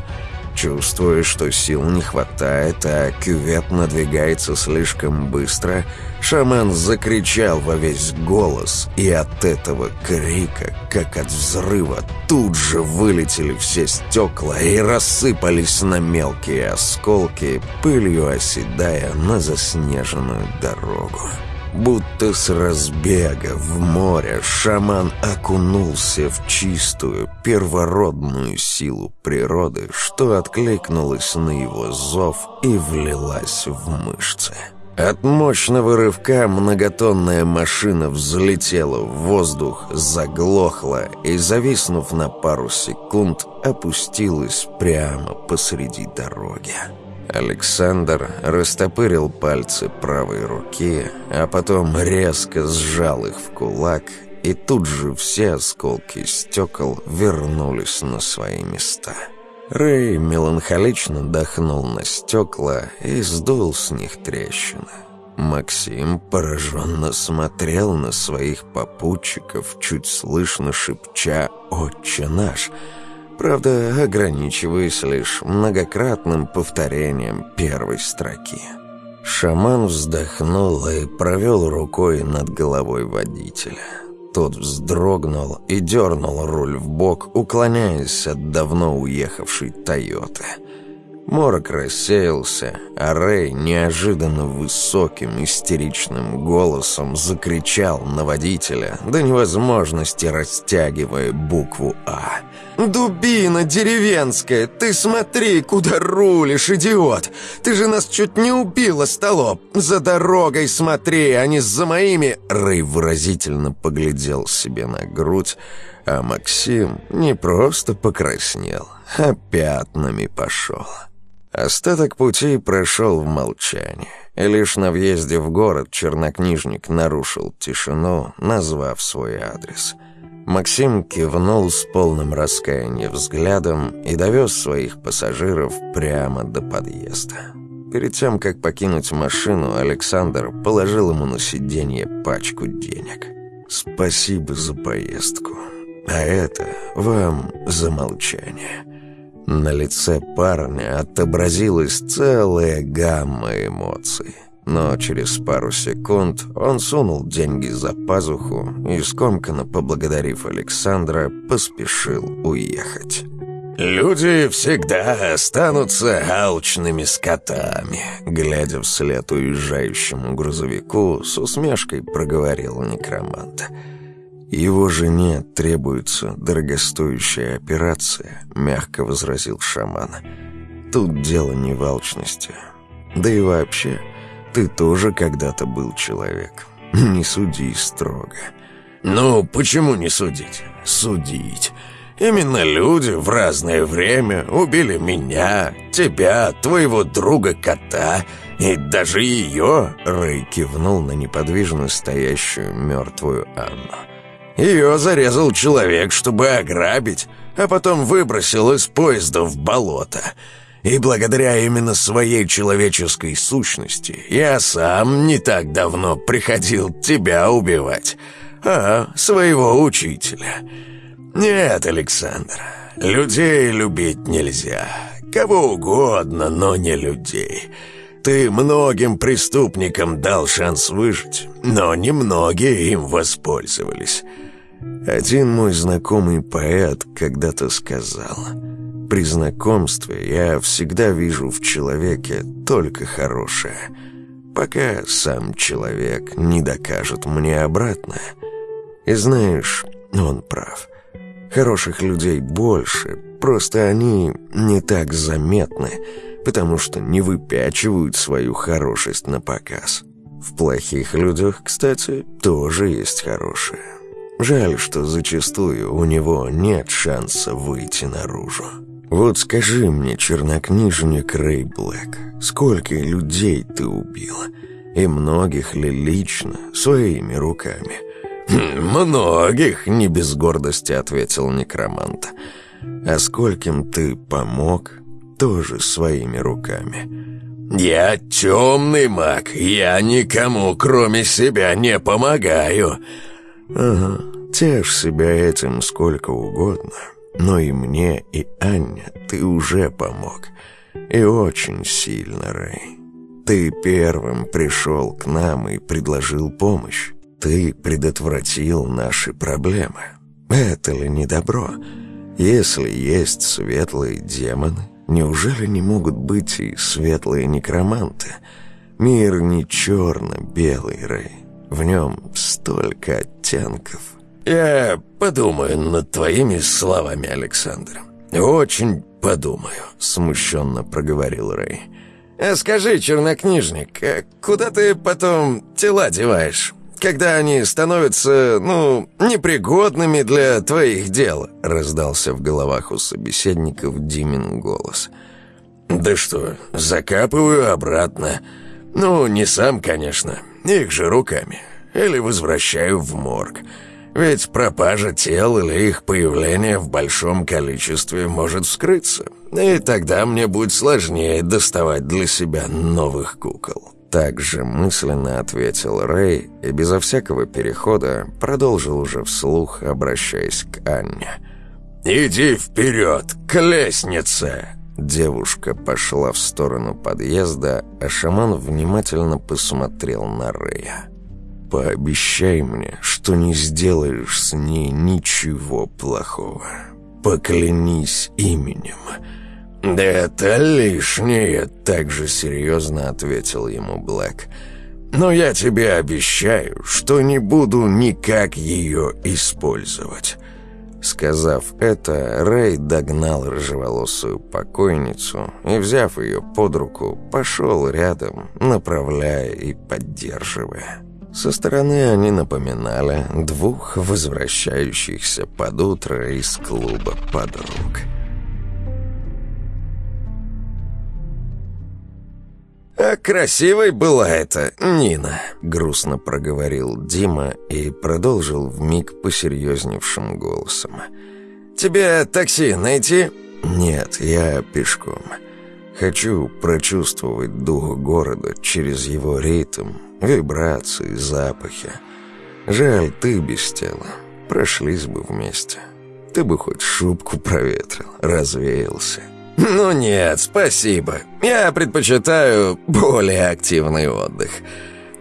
Чувствуя, что сил не хватает, а кювет надвигается слишком быстро, шаман закричал во весь голос, и от этого крика, как от взрыва, тут же вылетели все стекла и рассыпались на мелкие осколки, пылью оседая на заснеженную дорогу. Будто с разбега в море шаман окунулся в чистую, первородную силу природы, что откликнулась на его зов и влилась в мышцы. От мощного рывка многотонная машина взлетела в воздух, заглохла и, зависнув на пару секунд, опустилась прямо посреди дороги. Александр растопырил пальцы правой руки, а потом резко сжал их в кулак, и тут же все осколки стекол вернулись на свои места. Рэй меланхолично дохнул на стекла и сдул с них трещины. Максим пораженно смотрел на своих попутчиков, чуть слышно шепча «Отче наш!» правда, ограничиваясь лишь многократным повторением первой строки. Шаман вздохнул и провел рукой над головой водителя. Тот вздрогнул и дернул руль в бок, уклоняясь от давно уехавшей «Тойоты». Морок рассеялся, а Рэй неожиданно высоким истеричным голосом закричал на водителя, до невозможности растягивая букву «А». «Дубина деревенская! Ты смотри, куда рулишь, идиот! Ты же нас чуть не убила, остолоп! За дорогой смотри, а не за моими!» Рэй выразительно поглядел себе на грудь, а Максим не просто покраснел, а пятнами пошел. Остаток пути прошел в молчании, и лишь на въезде в город чернокнижник нарушил тишину, назвав свой адрес. Максим кивнул с полным раскаянием взглядом и довез своих пассажиров прямо до подъезда. Перед тем, как покинуть машину, Александр положил ему на сиденье пачку денег. «Спасибо за поездку, а это вам за молчание». На лице парня отобразилась целая гамма эмоций. Но через пару секунд он сунул деньги за пазуху и, скомканно поблагодарив Александра, поспешил уехать. «Люди всегда останутся алчными скотами», — глядя вслед уезжающему грузовику, с усмешкой проговорил некромант. «Некромант». «Его жене требуется дорогостоящая операция», — мягко возразил шаман. «Тут дело не в алчности. Да и вообще, ты тоже когда-то был человек. Не суди строго». «Ну, почему не судить?» «Судить. Именно люди в разное время убили меня, тебя, твоего друга-кота и даже ее», — Рэй кивнул на неподвижно стоящую мертвую Анну. Ее зарезал человек, чтобы ограбить, а потом выбросил из поезда в болото. И благодаря именно своей человеческой сущности я сам не так давно приходил тебя убивать, а своего учителя. Нет, Александр, людей любить нельзя. Кого угодно, но не людей. Ты многим преступникам дал шанс выжить, но немногие им воспользовались». Один мой знакомый поэт когда-то сказал, «При знакомстве я всегда вижу в человеке только хорошее, пока сам человек не докажет мне обратное». И знаешь, он прав. Хороших людей больше, просто они не так заметны, потому что не выпячивают свою хорошесть на показ. В плохих людях, кстати, тоже есть хорошие. Жаль, что зачастую у него нет шанса выйти наружу. Вот скажи мне, чернокнижник Рэй Блэк, сколько людей ты убил И многих ли лично, своими руками? «Хм, «Многих!» — не без гордости ответил некромант. «А скольким ты помог?» «Тоже своими руками». «Я темный маг, я никому, кроме себя, не помогаю!» «Ага, тешь себя этим сколько угодно, но и мне, и Анне ты уже помог. И очень сильно, Рэй. Ты первым пришел к нам и предложил помощь. Ты предотвратил наши проблемы. Это ли не добро? Если есть светлые демоны, неужели не могут быть и светлые некроманты? Мир не черно-белый, Рэй». В нем столько оттенков. «Я подумаю над твоими словами, Александр. Очень подумаю», — смущенно проговорил Рэй. «А скажи, чернокнижник, а куда ты потом тела деваешь, когда они становятся, ну, непригодными для твоих дел?» — раздался в головах у собеседников Димин голос. «Да что, закапываю обратно. Ну, не сам, конечно их же руками. Или возвращаю в морг. Ведь пропажа тел или их появление в большом количестве может вскрыться. И тогда мне будет сложнее доставать для себя новых кукол». Также мысленно ответил Рэй и безо всякого перехода продолжил уже вслух, обращаясь к Анне. «Иди вперед, к лестнице!» Девушка пошла в сторону подъезда, а шаман внимательно посмотрел на Рэя. «Пообещай мне, что не сделаешь с ней ничего плохого. Поклянись именем». «Да это лишнее», — так же серьезно ответил ему Блэк. «Но я тебе обещаю, что не буду никак ее использовать». Сказав это, Рэй догнал рыжеволосую покойницу и, взяв ее под руку, пошел рядом, направляя и поддерживая. Со стороны они напоминали двух возвращающихся под утро из клуба подруг. «А красивой была эта Нина», — грустно проговорил Дима и продолжил вмиг посерьезневшим голосом. «Тебе такси найти?» «Нет, я пешком. Хочу прочувствовать дух города через его ритм, вибрации, запахи. Жаль, ты без тела. Прошлись бы вместе. Ты бы хоть шубку проветрил, развеялся». «Ну нет, спасибо. Я предпочитаю более активный отдых.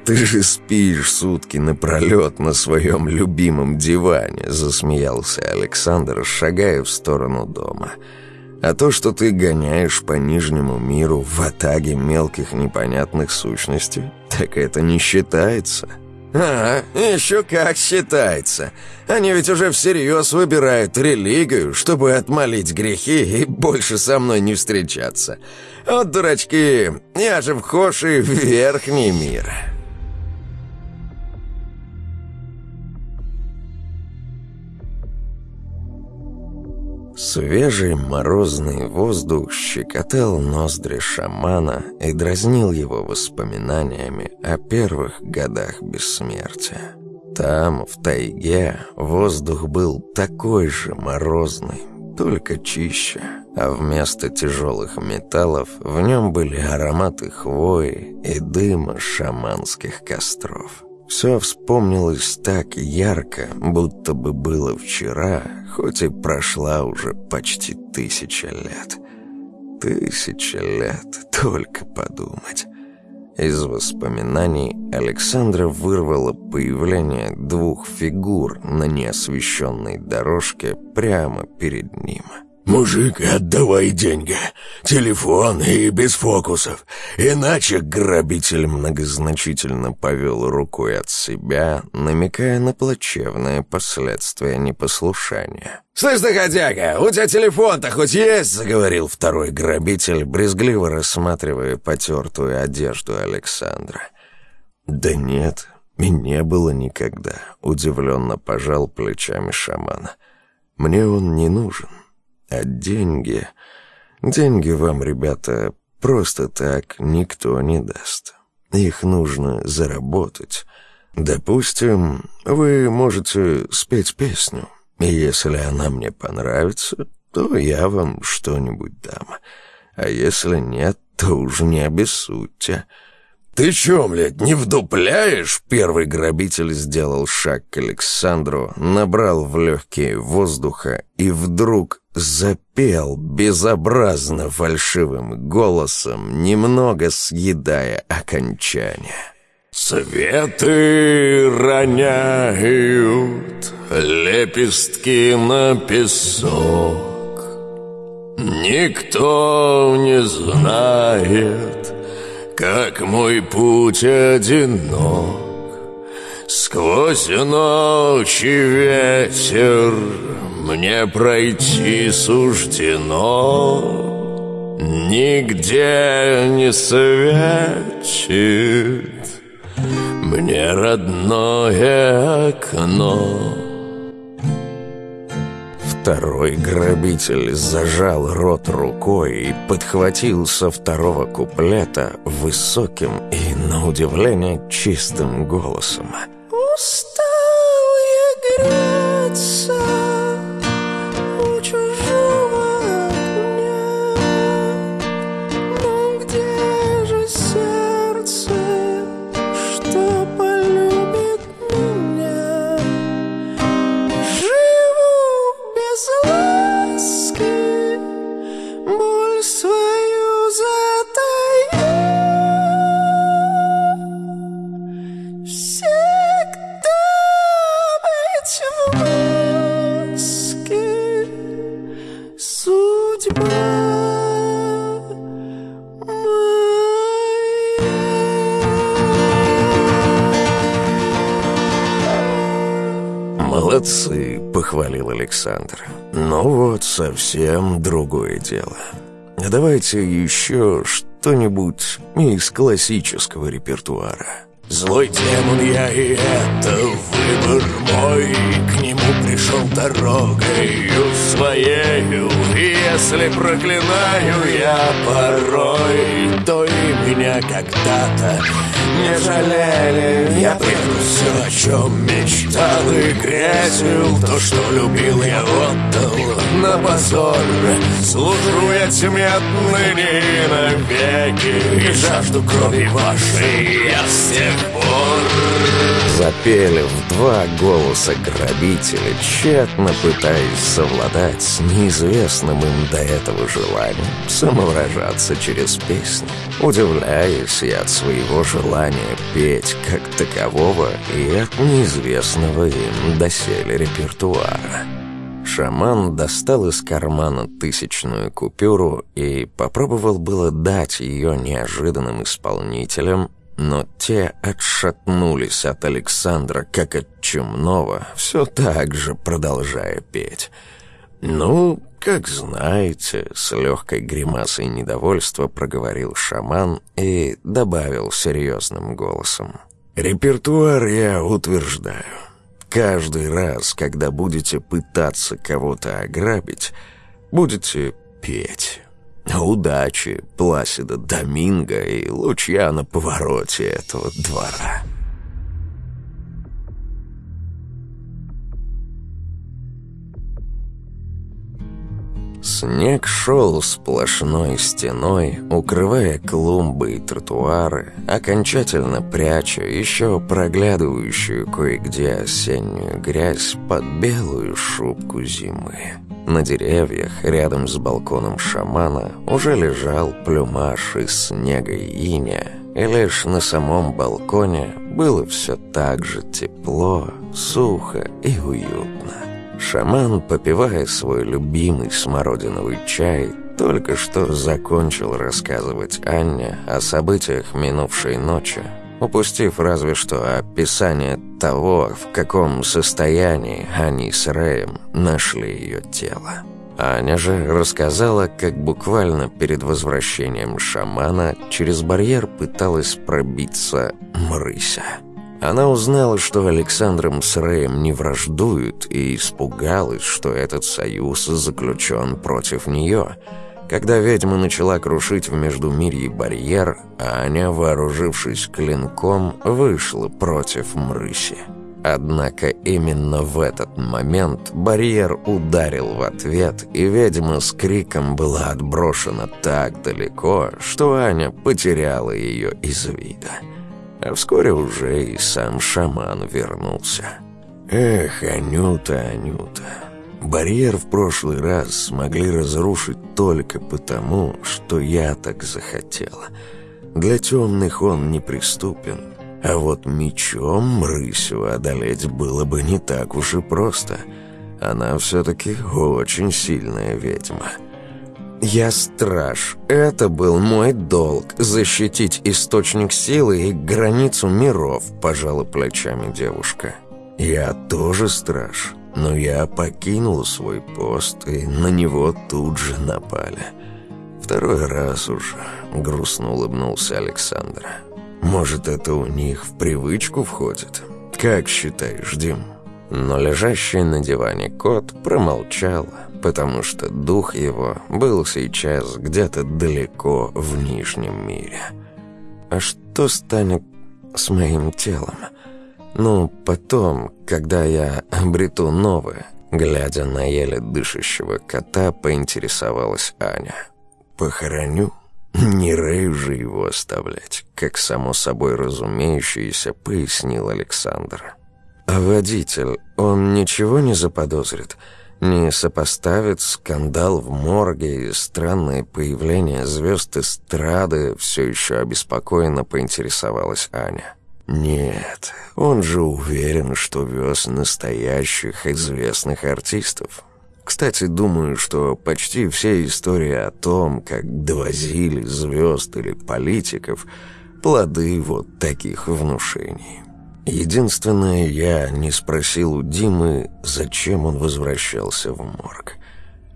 Ты же спишь сутки напролет на своем любимом диване», — засмеялся Александр, шагая в сторону дома. «А то, что ты гоняешь по нижнему миру в атаге мелких непонятных сущностей, так это не считается». «А, еще как считается. Они ведь уже всерьез выбирают религию, чтобы отмолить грехи и больше со мной не встречаться. Вот дурачки, я же в верхний мир». Свежий морозный воздух щекотал ноздри шамана и дразнил его воспоминаниями о первых годах бессмертия. Там, в тайге, воздух был такой же морозный, только чище, а вместо тяжелых металлов в нем были ароматы хвои и дыма шаманских костров. Все вспомнилось так ярко, будто бы было вчера, хоть и прошла уже почти тысяча лет. Тысяча лет, только подумать. Из воспоминаний Александра вырвало появление двух фигур на неосвещенной дорожке прямо перед ним – «Мужик, отдавай деньги, телефон и без фокусов, иначе грабитель многозначительно повел рукой от себя, намекая на плачевные последствия непослушания». «Слышь, доходяга, у тебя телефон-то хоть есть?» — заговорил второй грабитель, брезгливо рассматривая потертую одежду Александра. «Да нет, и не было никогда», — удивленно пожал плечами шамана. «Мне он не нужен». А деньги... Деньги вам, ребята, просто так никто не даст. Их нужно заработать. Допустим, вы можете спеть песню. И если она мне понравится, то я вам что-нибудь дам. А если нет, то уж не обессудьте». «Ты чё, блядь, не вдупляешь?» Первый грабитель сделал шаг к Александру, набрал в легкие воздуха и вдруг запел безобразно фальшивым голосом, немного съедая окончание. Цветы роняют лепестки на песок Никто не знает, как мой путь одинок Сквозь ночи ветер Мне пройти суждено. Нигде не светит Мне родное окно. Второй грабитель зажал рот рукой и подхватил со второго куплета высоким и, на удивление, чистым голосом. «Устал я греться». «Молодцы!» — похвалил Александр. Но вот, совсем другое дело. Давайте еще что-нибудь из классического репертуара». «Злой демон я и это выбор мой, К нему пришел дорогою своею, если проклинаю я порой, то меня когда-то Не жалели, я приду все, о чем мечтал И грязил то, что любил, я отдал на позор Служу я тьме отныне и навеки И жажду крови вашей я с тех пор Запели в два голоса грабители, тщетно пытаясь совладать с неизвестным им до этого желанием самовыражаться через песни. Удивляясь избавляешься от своего желания петь как такового и от неизвестного им доселе репертуара. Шаман достал из кармана тысячную купюру и попробовал было дать ее неожиданным исполнителям, но те отшатнулись от Александра, как от чумного, все так же продолжая петь. «Ну, как знаете», — с легкой гримасой недовольства проговорил шаман и добавил серьезным голосом. «Репертуар я утверждаю. Каждый раз, когда будете пытаться кого-то ограбить, будете петь». Удачи, Пласида Доминго и Лучьяна Повороте этого двора. Снег шел сплошной стеной, укрывая клумбы и тротуары, окончательно пряча еще проглядывающую кое-где осеннюю грязь под белую шубку зимы. На деревьях, рядом с балконом шамана, уже лежал плюмаж из снега и имя, и лишь на самом балконе было все так же тепло, сухо и уютно. Шаман, попивая свой любимый смородиновый чай, только что закончил рассказывать Анне о событиях минувшей ночи, упустив разве что описание того, в каком состоянии они с Рэем нашли ее тело. Аня же рассказала, как буквально перед возвращением шамана через барьер пыталась пробиться Мрыся. Она узнала, что Александром с Рэем не враждуют, и испугалась, что этот союз заключен против нее. Когда ведьма начала крушить в Междумирье барьер, а Аня, вооружившись клинком, вышла против мрыси. Однако именно в этот момент барьер ударил в ответ, и ведьма с криком была отброшена так далеко, что Аня потеряла ее из вида а вскоре уже и сам шаман вернулся. «Эх, Анюта, Анюта!» Барьер в прошлый раз смогли разрушить только потому, что я так захотела. Для темных он неприступен, а вот мечом рысью одолеть было бы не так уж и просто. Она все-таки очень сильная ведьма». Я страж. Это был мой долг – защитить источник силы и границу миров, пожала плечами девушка. Я тоже страж, но я покинул свой пост, и на него тут же напали. Второй раз уже, грустно улыбнулся Александр. Может, это у них в привычку входит? Как считаешь, Дим? Но лежащий на диване кот промолчал потому что дух его был сейчас где-то далеко в Нижнем мире. А что станет с моим телом? Ну, потом, когда я обрету новое, глядя на еле дышащего кота, поинтересовалась Аня. «Похороню?» «Не Рэю же его оставлять», — как само собой разумеющееся пояснил Александр. «А водитель, он ничего не заподозрит?» не сопоставит скандал в морге и странное появление звезд эстрады, все еще обеспокоенно поинтересовалась Аня. «Нет, он же уверен, что вез настоящих известных артистов. Кстати, думаю, что почти все истории о том, как довозили звезд или политиков – плоды вот таких внушений». Единственное, я не спросил у Димы, зачем он возвращался в морг.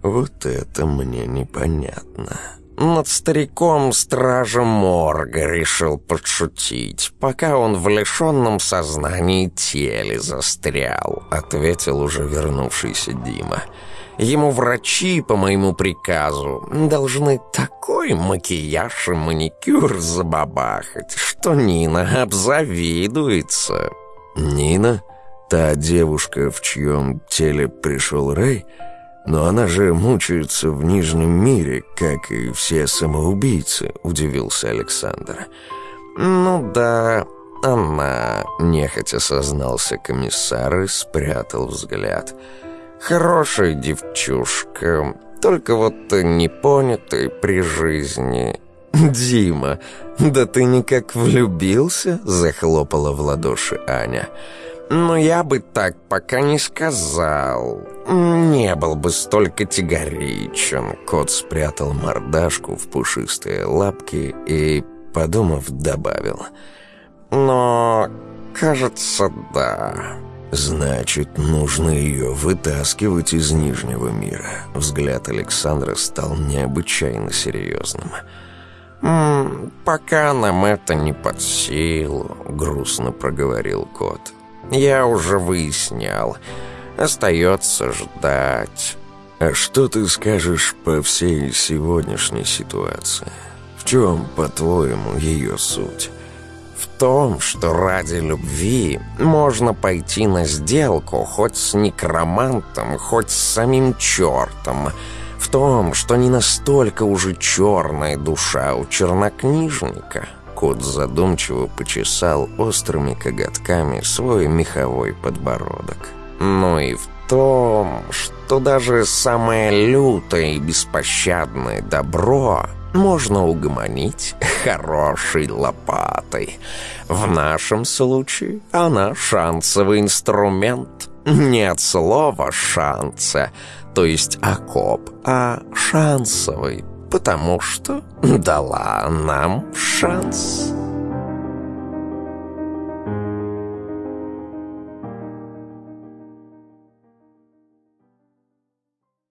Вот это мне непонятно. Над стариком стража морга решил подшутить, пока он в лишенном сознании теле застрял, ответил уже вернувшийся Дима. «Дима». Ему врачи по моему приказу должны такой макияж и маникюр забабахать, что Нина обзавидуется». «Нина? Та девушка, в чьем теле пришел Рэй? Но она же мучается в Нижнем мире, как и все самоубийцы», — удивился Александр. «Ну да, она», — нехотя сознался комиссар и спрятал взгляд. «Она». Хорошая девчушка, только вот не непонятый при жизни. «Дима, да ты никак влюбился?» — захлопала в ладоши Аня. «Но я бы так пока не сказал. Не был бы столь категоричен». Кот спрятал мордашку в пушистые лапки и, подумав, добавил. «Но, кажется, да». Значит, нужно ее вытаскивать из Нижнего мира. Взгляд Александра стал необычайно серьезным. «М -м, «Пока нам это не под силу», — грустно проговорил кот. «Я уже выяснял. Остается ждать». «А что ты скажешь по всей сегодняшней ситуации? В чем, по-твоему, ее суть?» в том, что ради любви можно пойти на сделку хоть с некромантом, хоть с самим чертом, в том, что не настолько уже черная душа у чернокнижника. Кот задумчиво почесал острыми коготками свой меховой подбородок. Ну и в том, что даже самое лютое и беспощадное добро — можно угомонить хорошей лопатой. В нашем случае она шансовый инструмент. Нет слова «шанса», то есть «окоп», а «шансовый», потому что дала нам шанс».